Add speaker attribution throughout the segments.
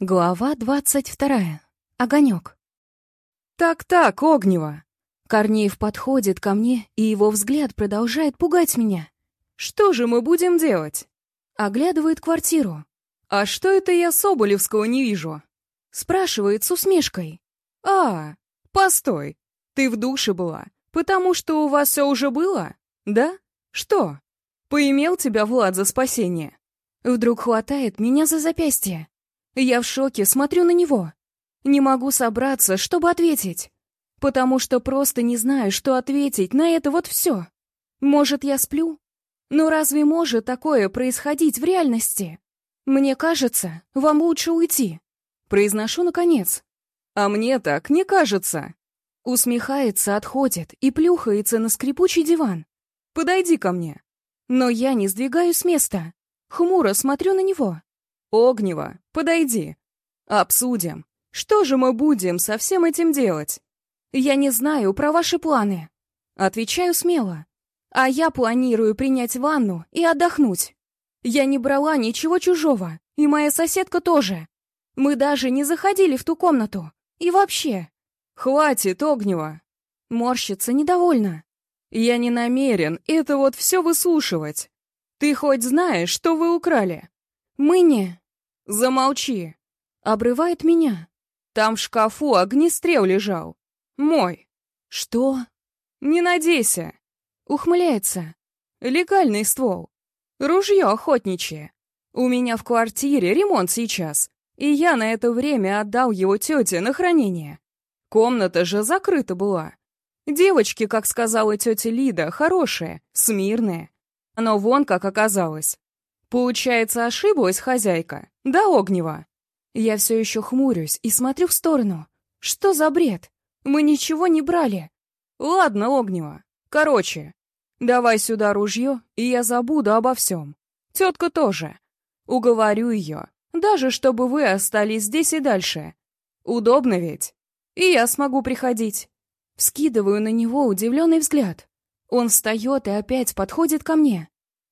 Speaker 1: Глава двадцать вторая. Огонек.
Speaker 2: «Так-так, Огнева!»
Speaker 1: Корнеев подходит ко мне, и его взгляд продолжает пугать меня.
Speaker 2: «Что же мы будем делать?»
Speaker 1: Оглядывает квартиру.
Speaker 2: «А что это я Соболевского не вижу?»
Speaker 1: Спрашивает с усмешкой.
Speaker 2: «А, постой, ты в душе была, потому что у вас все уже было? Да? Что? Поимел тебя Влад за спасение?»
Speaker 1: Вдруг хватает меня за запястье. Я в шоке, смотрю на него. Не могу собраться, чтобы ответить. Потому что просто не знаю, что ответить на это вот все. Может, я сплю? Но разве может такое происходить в реальности? Мне кажется, вам лучше уйти. Произношу наконец.
Speaker 2: А мне так не кажется.
Speaker 1: Усмехается, отходит и плюхается на скрипучий диван.
Speaker 2: Подойди ко мне.
Speaker 1: Но я не сдвигаюсь с места. Хмуро смотрю на него.
Speaker 2: Огнева, подойди. Обсудим. Что же мы будем со всем этим делать?
Speaker 1: Я не знаю про ваши планы. Отвечаю смело. А я планирую принять ванну и отдохнуть. Я не брала ничего чужого, и моя соседка тоже. Мы даже не заходили в ту комнату. И вообще...
Speaker 2: Хватит, Огнева.
Speaker 1: Морщится недовольно.
Speaker 2: Я не намерен это вот все выслушивать. Ты хоть знаешь, что вы украли?
Speaker 1: Мы не...
Speaker 2: «Замолчи!»
Speaker 1: Обрывает меня.
Speaker 2: «Там в шкафу огнестрел лежал. Мой».
Speaker 1: «Что?»
Speaker 2: «Не надейся!»
Speaker 1: Ухмыляется.
Speaker 2: «Легальный ствол. Ружье охотничье. У меня в квартире ремонт сейчас, и я на это время отдал его тете на хранение. Комната же закрыта была. Девочки, как сказала тетя Лида, хорошие, смирные. Но вон как оказалось. Получается, ошиблась хозяйка? Да, Огнева?
Speaker 1: Я все еще хмурюсь и смотрю в сторону. Что за бред? Мы ничего не брали.
Speaker 2: Ладно, Огнева. Короче, давай сюда ружье, и я забуду обо всем. Тетка тоже. Уговорю ее, даже чтобы вы остались здесь и дальше. Удобно ведь? И я смогу приходить.
Speaker 1: Вскидываю на него удивленный взгляд. Он встает и опять подходит ко мне.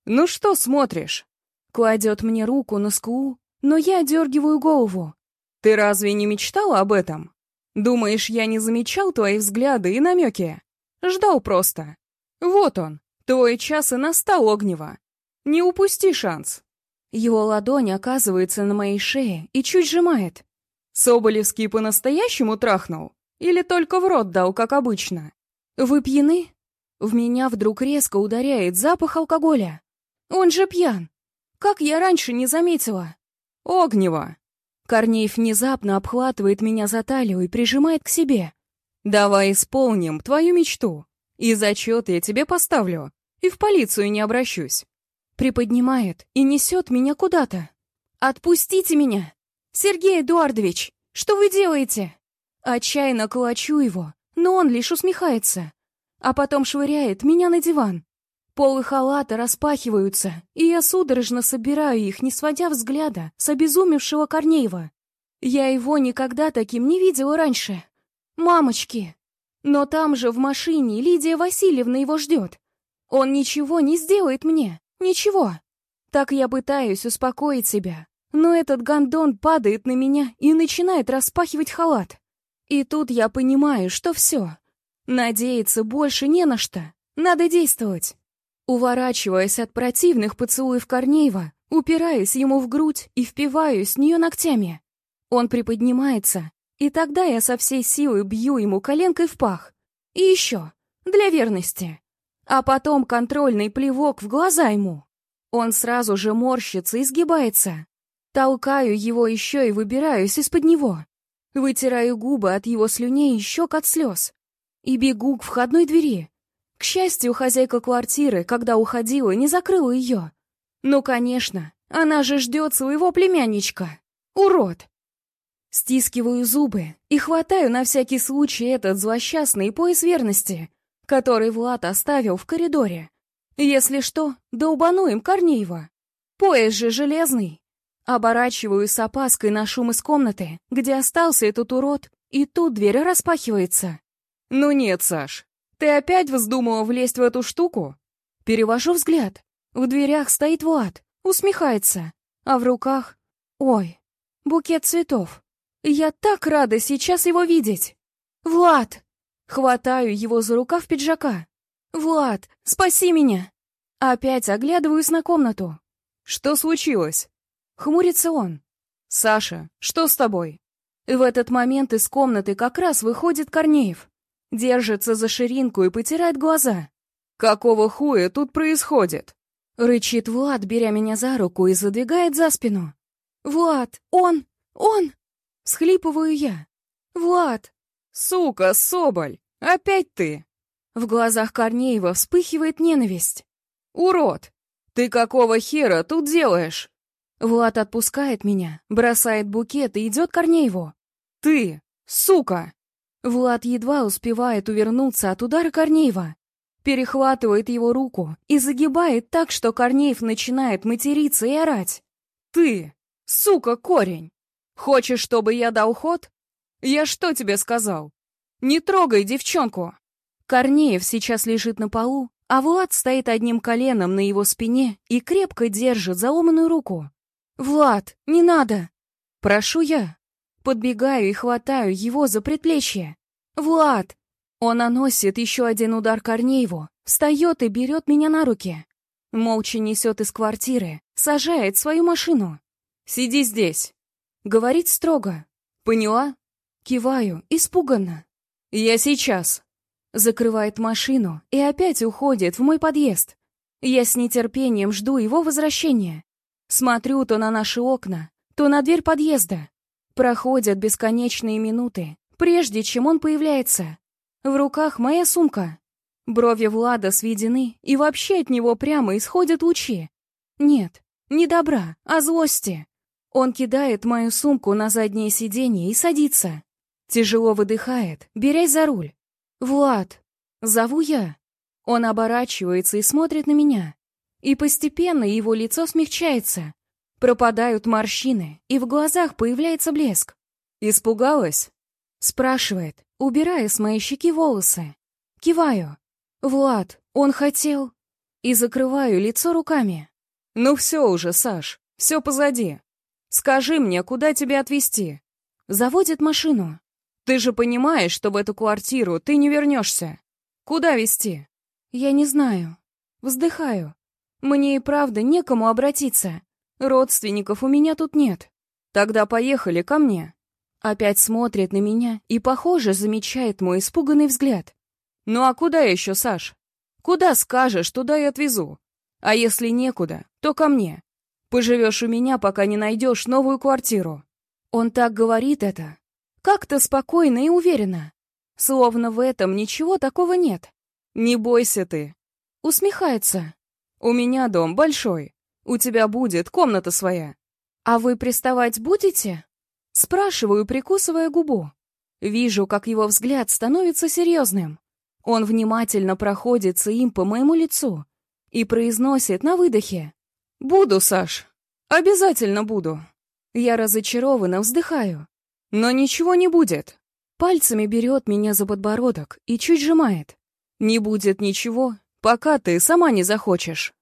Speaker 2: «Ну что смотришь?»
Speaker 1: Кладет мне руку на скулу, но я дергиваю голову.
Speaker 2: «Ты разве не мечтала об этом? Думаешь, я не замечал твои взгляды и намеки? Ждал просто. Вот он, твой час и настал, Огнева. Не упусти шанс».
Speaker 1: Его ладонь оказывается на моей шее и чуть сжимает.
Speaker 2: Соболевский по-настоящему трахнул? Или только в рот дал, как обычно?
Speaker 1: Вы пьяны? В меня вдруг резко ударяет запах алкоголя. Он же пьян. Как я раньше не заметила?
Speaker 2: Огнева!
Speaker 1: Корнеев внезапно обхватывает меня за талию и прижимает к себе.
Speaker 2: Давай исполним твою мечту. И зачет я тебе поставлю. И в полицию не обращусь.
Speaker 1: Приподнимает и несет меня куда-то. Отпустите меня! Сергей Эдуардович, что вы делаете? Отчаянно колочу его, но он лишь усмехается. А потом швыряет меня на диван. Полы халата распахиваются, и я судорожно собираю их, не сводя взгляда с обезумевшего Корнеева. Я его никогда таким не видела раньше. Мамочки! Но там же в машине Лидия Васильевна его ждет. Он ничего не сделает мне, ничего. Так я пытаюсь успокоить себя, но этот гондон падает на меня и начинает распахивать халат. И тут я понимаю, что все. Надеяться больше не на что. Надо действовать. Уворачиваясь от противных поцелуев Корнеева, упираюсь ему в грудь и впиваюсь в нее ногтями. Он приподнимается, и тогда я со всей силы бью ему коленкой в пах. И еще, для верности. А потом контрольный плевок в глаза ему. Он сразу же морщится и сгибается. Толкаю его еще и выбираюсь из-под него. Вытираю губы от его слюней и щек от слез. И бегу к входной двери. К счастью, хозяйка квартиры, когда уходила, не закрыла ее. Ну, конечно, она же ждет своего племянничка. Урод! Стискиваю зубы и хватаю на всякий случай этот злосчастный пояс верности, который Влад оставил в коридоре. Если что, долбану им Корнеева. Пояс же железный. Оборачиваю с опаской на шум из комнаты, где остался этот урод, и тут дверь распахивается.
Speaker 2: «Ну нет, Саш, ты опять вздумала влезть в эту штуку?
Speaker 1: Перевожу взгляд. В дверях стоит Влад, усмехается, а в руках... Ой, Букет цветов. Я так рада сейчас его видеть. Влад! Хватаю его за рукав пиджака. Влад, спаси меня! Опять оглядываюсь на комнату.
Speaker 2: Что случилось?
Speaker 1: Хмурится он.
Speaker 2: Саша, что с тобой?
Speaker 1: В этот момент из комнаты как раз выходит Корнеев. Держится за ширинку и потирает глаза.
Speaker 2: «Какого хуя тут происходит?»
Speaker 1: Рычит Влад, беря меня за руку и задвигает за спину. «Влад, он, он!» Схлипываю я. «Влад!»
Speaker 2: «Сука, Соболь! Опять ты!»
Speaker 1: В глазах Корнеева вспыхивает ненависть.
Speaker 2: «Урод! Ты какого хера тут делаешь?»
Speaker 1: Влад отпускает меня, бросает букет и идет Корнееву.
Speaker 2: «Ты! Сука!»
Speaker 1: Влад едва успевает увернуться от удара Корнеева. Перехватывает его руку и загибает так, что Корнеев начинает материться и орать.
Speaker 2: «Ты! Сука, корень! Хочешь, чтобы я дал ход? Я что тебе сказал? Не трогай девчонку!»
Speaker 1: Корнеев сейчас лежит на полу, а Влад стоит одним коленом на его спине и крепко держит заломанную руку. «Влад, не надо!» «Прошу я!» Подбегаю и хватаю его за предплечье. «Влад!» Он наносит еще один удар Корнееву, встает и берет меня на руки. Молча несет из квартиры, сажает свою машину.
Speaker 2: «Сиди здесь!»
Speaker 1: Говорит строго.
Speaker 2: «Поняла?»
Speaker 1: Киваю, испуганно.
Speaker 2: «Я сейчас!»
Speaker 1: Закрывает машину и опять уходит в мой подъезд. Я с нетерпением жду его возвращения. Смотрю то на наши окна, то на дверь подъезда. Проходят бесконечные минуты, прежде чем он появляется. В руках моя сумка. Брови Влада сведены, и вообще от него прямо исходят лучи. Нет, не добра, а злости. Он кидает мою сумку на заднее сиденье и садится. Тяжело выдыхает, берясь за руль. «Влад!» Зову я. Он оборачивается и смотрит на меня. И постепенно его лицо смягчается. Пропадают морщины, и в глазах появляется блеск.
Speaker 2: «Испугалась?»
Speaker 1: Спрашивает, убирая с моей щеки волосы. Киваю. «Влад, он хотел...» И закрываю лицо руками.
Speaker 2: «Ну все уже, Саш, все позади. Скажи мне, куда тебя отвезти?»
Speaker 1: Заводит машину.
Speaker 2: «Ты же понимаешь, что в эту квартиру ты не вернешься. Куда везти?»
Speaker 1: «Я не знаю. Вздыхаю. Мне и правда некому обратиться. Родственников у меня тут нет.
Speaker 2: Тогда поехали ко мне.
Speaker 1: Опять смотрит на меня и, похоже, замечает мой испуганный взгляд.
Speaker 2: Ну а куда еще, Саш? Куда скажешь, туда и отвезу. А если некуда, то ко мне. Поживешь у меня, пока не найдешь новую квартиру.
Speaker 1: Он так говорит это. Как-то спокойно и уверенно. Словно в этом ничего такого нет.
Speaker 2: Не бойся ты.
Speaker 1: Усмехается.
Speaker 2: У меня дом большой. У тебя будет комната своя.
Speaker 1: А вы приставать будете? Спрашиваю, прикусывая губу. Вижу, как его взгляд становится серьезным. Он внимательно проходится им по моему лицу и произносит на выдохе.
Speaker 2: «Буду, Саш. Обязательно буду».
Speaker 1: Я разочарованно вздыхаю.
Speaker 2: «Но ничего не будет».
Speaker 1: Пальцами берет меня за подбородок и чуть сжимает.
Speaker 2: «Не будет ничего, пока ты сама не захочешь».